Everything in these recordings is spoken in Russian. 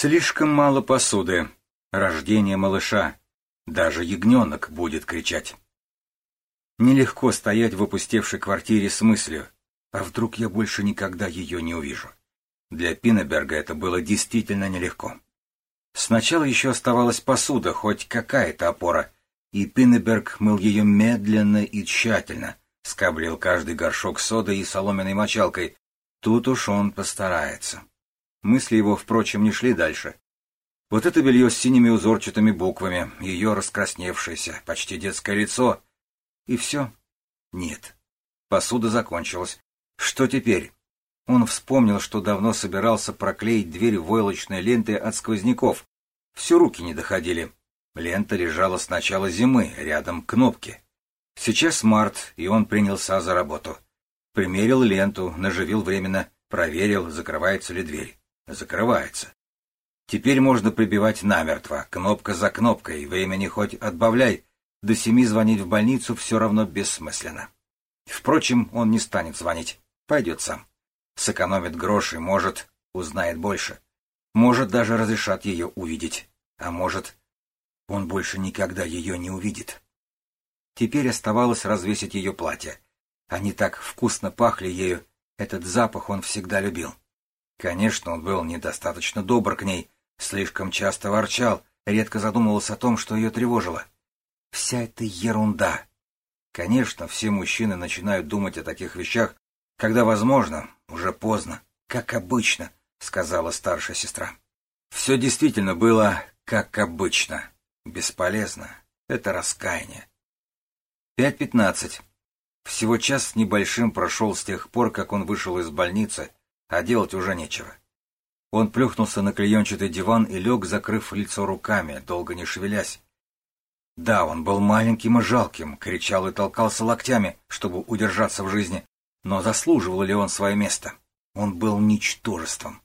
Слишком мало посуды. Рождение малыша. Даже ягненок будет кричать. Нелегко стоять в опустевшей квартире с мыслью, а вдруг я больше никогда ее не увижу. Для Пинеберга это было действительно нелегко. Сначала еще оставалась посуда, хоть какая-то опора, и Пинеберг мыл ее медленно и тщательно, скоблил каждый горшок содой и соломенной мочалкой. Тут уж он постарается. Мысли его, впрочем, не шли дальше. Вот это белье с синими узорчатыми буквами, ее раскрасневшееся, почти детское лицо. И все? Нет. Посуда закончилась. Что теперь? Он вспомнил, что давно собирался проклеить дверь войлочной лентой от сквозняков. Все руки не доходили. Лента лежала с начала зимы, рядом кнопки. Сейчас март, и он принялся за работу. Примерил ленту, наживил временно, проверил, закрывается ли дверь. Закрывается. Теперь можно прибивать намертво, кнопка за кнопкой, времени хоть отбавляй, до семи звонить в больницу все равно бессмысленно. Впрочем, он не станет звонить, пойдет сам. Сэкономит гроши, может, узнает больше. Может, даже разрешат ее увидеть. А может, он больше никогда ее не увидит. Теперь оставалось развесить ее платье. Они так вкусно пахли ею, этот запах он всегда любил. Конечно, он был недостаточно добр к ней, слишком часто ворчал, редко задумывался о том, что ее тревожило. Вся эта ерунда. Конечно, все мужчины начинают думать о таких вещах, когда, возможно, уже поздно, как обычно, сказала старшая сестра. Все действительно было как обычно. Бесполезно. Это раскаяние. Пять пятнадцать. Всего час с небольшим прошел с тех пор, как он вышел из больницы, а делать уже нечего. Он плюхнулся на клеенчатый диван и лег, закрыв лицо руками, долго не шевелясь. Да, он был маленьким и жалким, кричал и толкался локтями, чтобы удержаться в жизни, но заслуживал ли он свое место? Он был ничтожеством.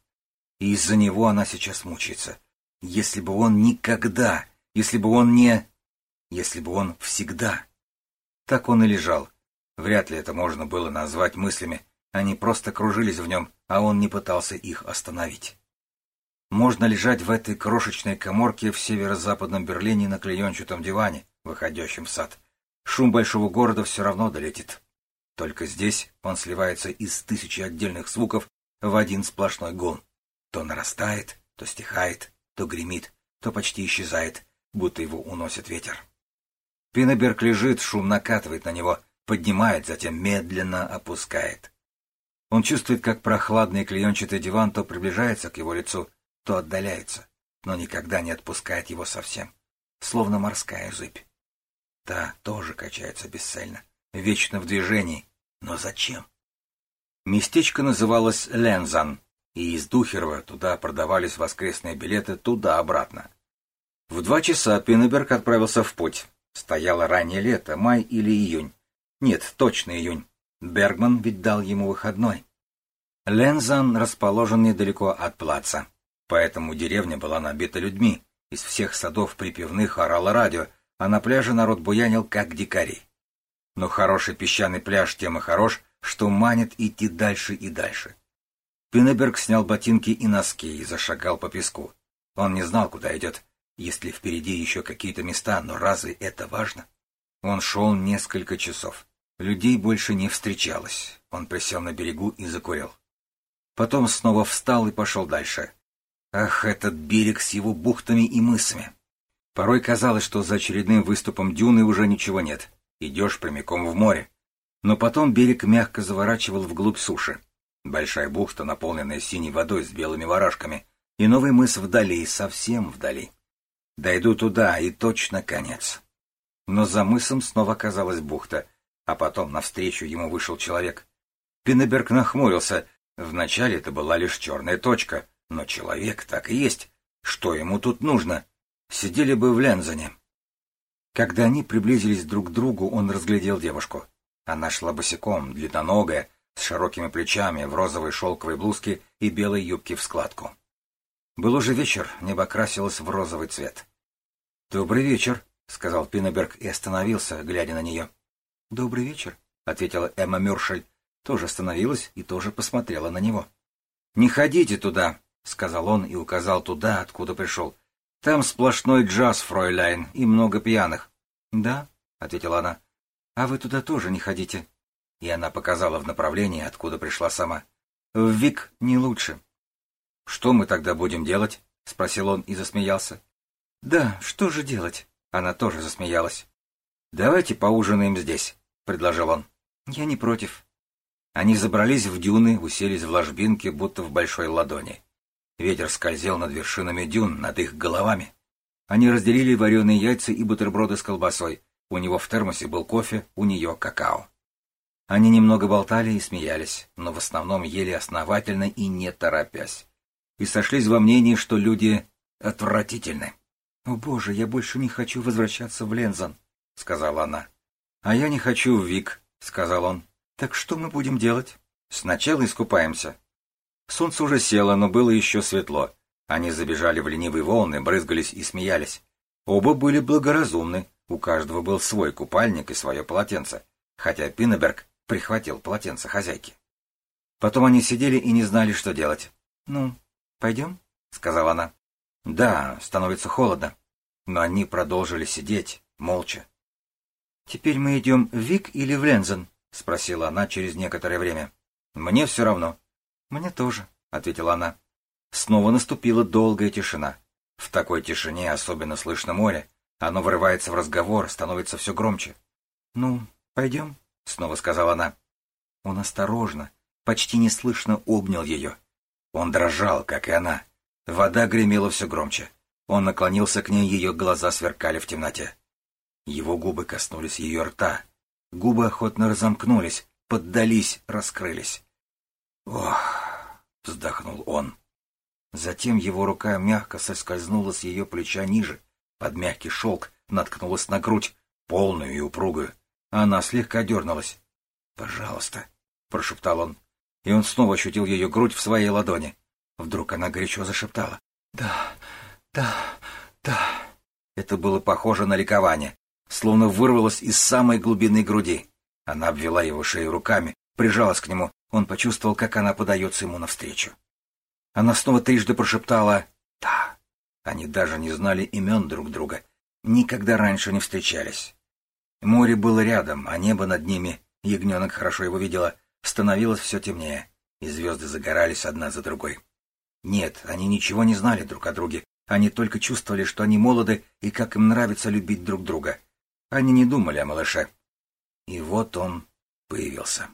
И из-за него она сейчас мучается. Если бы он никогда, если бы он не... Если бы он всегда. Так он и лежал. Вряд ли это можно было назвать мыслями, они просто кружились в нем, а он не пытался их остановить. Можно лежать в этой крошечной коморке в северо-западном Берлине на клеенчатом диване, выходящем в сад. Шум большого города все равно долетит. Только здесь он сливается из тысячи отдельных звуков в один сплошной гон. То нарастает, то стихает, то гремит, то почти исчезает, будто его уносит ветер. Пинеберг лежит, шум накатывает на него, поднимает, затем медленно опускает. Он чувствует, как прохладный клеенчатый диван то приближается к его лицу, то отдаляется, но никогда не отпускает его совсем, словно морская зыбь. Та тоже качается бесцельно, вечно в движении. Но зачем? Местечко называлось Лензан, и из Духерова туда продавались воскресные билеты туда-обратно. В два часа Пиннеберг отправился в путь. Стояло раннее лето, май или июнь. Нет, точно июнь. Бергман ведь дал ему выходной. Лензан расположен недалеко от плаца, поэтому деревня была набита людьми. Из всех садов припевных орало радио, а на пляже народ буянил, как дикари. Но хороший песчаный пляж тем и хорош, что манит идти дальше и дальше. Пинеберг снял ботинки и носки и зашагал по песку. Он не знал, куда идет, есть ли впереди еще какие-то места, но разве это важно? Он шел несколько часов. Людей больше не встречалось. Он присел на берегу и закурил. Потом снова встал и пошел дальше. Ах, этот берег с его бухтами и мысами! Порой казалось, что за очередным выступом дюны уже ничего нет. Идешь прямиком в море. Но потом берег мягко заворачивал вглубь суши. Большая бухта, наполненная синей водой с белыми варашками, и новый мыс вдали, совсем вдали. Дойду туда, и точно конец. Но за мысом снова оказалась бухта, а потом навстречу ему вышел человек. Пиннеберг нахмурился. Вначале это была лишь черная точка, но человек так и есть. Что ему тут нужно? Сидели бы в Лензане. Когда они приблизились друг к другу, он разглядел девушку. Она шла босиком, длинноногая, с широкими плечами, в розовой шелковой блузке и белой юбке в складку. Был уже вечер, небо красилось в розовый цвет. «Добрый вечер», — сказал Пиннеберг и остановился, глядя на нее. «Добрый вечер», — ответила Эмма Мюршель, тоже остановилась и тоже посмотрела на него. «Не ходите туда», — сказал он и указал туда, откуда пришел. «Там сплошной джаз, фройляйн, и много пьяных». «Да», — ответила она. «А вы туда тоже не ходите?» И она показала в направлении, откуда пришла сама. «В Вик не лучше». «Что мы тогда будем делать?» — спросил он и засмеялся. «Да, что же делать?» Она тоже засмеялась. «Давайте поужинаем здесь», — предложил он. «Я не против». Они забрались в дюны, уселись в ложбинке, будто в большой ладони. Ветер скользил над вершинами дюн, над их головами. Они разделили вареные яйца и бутерброды с колбасой. У него в термосе был кофе, у нее какао. Они немного болтали и смеялись, но в основном ели основательно и не торопясь. И сошлись во мнении, что люди отвратительны. «О боже, я больше не хочу возвращаться в Лензан», — сказала она. «А я не хочу в Вик», — сказал он. «Так что мы будем делать?» «Сначала искупаемся». Солнце уже село, но было еще светло. Они забежали в ленивые волны, брызгались и смеялись. Оба были благоразумны, у каждого был свой купальник и свое полотенце, хотя Пиннеберг прихватил полотенце хозяйки. Потом они сидели и не знали, что делать. «Ну, пойдем?» — сказала она. «Да, становится холодно». Но они продолжили сидеть, молча. «Теперь мы идем в Вик или в Лензен?» — спросила она через некоторое время. «Мне все равно». «Мне тоже», — ответила она. Снова наступила долгая тишина. В такой тишине особенно слышно море. Оно вырывается в разговор, становится все громче. «Ну, пойдем?» — снова сказала она. Он осторожно, почти неслышно обнял ее. Он дрожал, как и она. Вода гремела все громче. Он наклонился к ней, ее глаза сверкали в темноте. Его губы коснулись ее рта. Губы охотно разомкнулись, поддались, раскрылись. «Ох!» — вздохнул он. Затем его рука мягко соскользнула с ее плеча ниже, под мягкий шелк, наткнулась на грудь, полную и упругую. Она слегка дернулась. «Пожалуйста», — прошептал он. И он снова ощутил ее грудь в своей ладони. Вдруг она горячо зашептала. «Да, да, да». Это было похоже на ликование, словно вырвалось из самой глубины груди. Она обвела его шею руками, прижалась к нему. Он почувствовал, как она подается ему навстречу. Она снова трижды прошептала «да». Они даже не знали имен друг друга, никогда раньше не встречались. Море было рядом, а небо над ними, ягненок хорошо его видела, становилось все темнее, и звезды загорались одна за другой. Нет, они ничего не знали друг о друге, они только чувствовали, что они молоды и как им нравится любить друг друга. Они не думали о малыше. И вот он появился.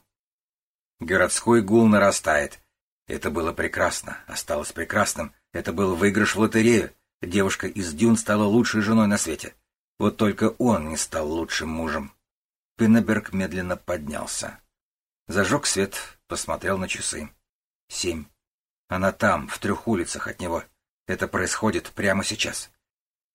Городской гул нарастает. Это было прекрасно, осталось прекрасным. Это был выигрыш в лотерею. Девушка из Дюн стала лучшей женой на свете. Вот только он не стал лучшим мужем. Пиннеберг медленно поднялся. Зажег свет, посмотрел на часы. Семь. Она там, в трех улицах от него. Это происходит прямо сейчас.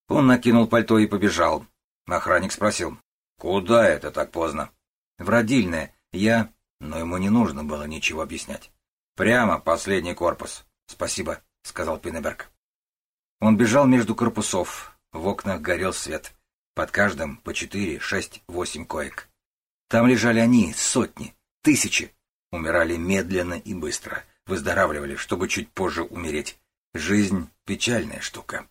Он накинул пальто и побежал. Охранник спросил. «Куда это так поздно?» «В родильное. Я...» Но ему не нужно было ничего объяснять. «Прямо последний корпус. Спасибо», — сказал Пиннеберг. Он бежал между корпусов. В окнах горел свет. Под каждым по четыре, шесть, восемь коек. Там лежали они, сотни, тысячи. Умирали медленно и быстро. Выздоравливали, чтобы чуть позже умереть. Жизнь — печальная штука.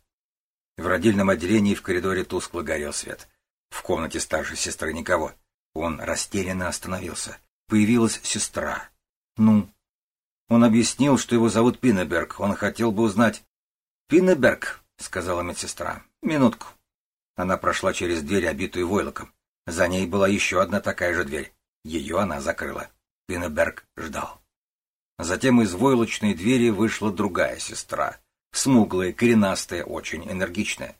В родильном отделении в коридоре тускло горел свет. В комнате старшей сестры никого. Он растерянно остановился. Появилась сестра. Ну? Он объяснил, что его зовут Пиннеберг. Он хотел бы узнать... «Пиннеберг», — сказала медсестра. «Минутку». Она прошла через дверь, обитую войлоком. За ней была еще одна такая же дверь. Ее она закрыла. Пиннеберг ждал. Затем из войлочной двери вышла другая сестра. Смуглая, коренастая, очень энергичная.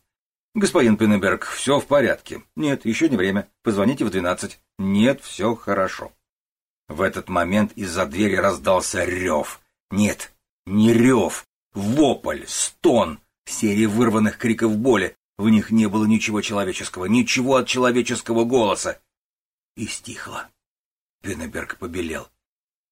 «Господин Пиннеберг, все в порядке. Нет, еще не время. Позвоните в двенадцать. Нет, все хорошо». В этот момент из-за двери раздался рев. Нет, не рев. Вопль, стон, серия вырванных криков боли. В них не было ничего человеческого, ничего от человеческого голоса. И стихло. Пиннеберг побелел.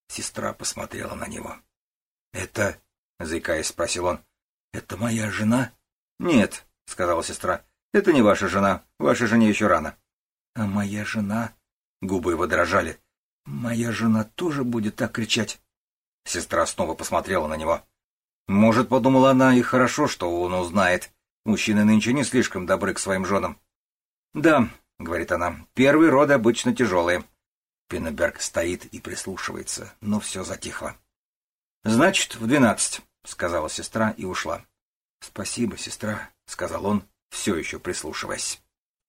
Сестра посмотрела на него. — Это, — заикаясь, спросил он, — это моя жена? — Нет, — сказала сестра, — это не ваша жена, вашей жене еще рано. — А моя жена? Губы его дрожали. — Моя жена тоже будет так кричать? Сестра снова посмотрела на него. Может, подумала она, и хорошо, что он узнает. Мужчины нынче не слишком добры к своим женам. Да, — говорит она, — первые роды обычно тяжелые. Пиннеберг стоит и прислушивается, но все затихло. — Значит, в двенадцать, — сказала сестра и ушла. — Спасибо, сестра, — сказал он, все еще прислушиваясь.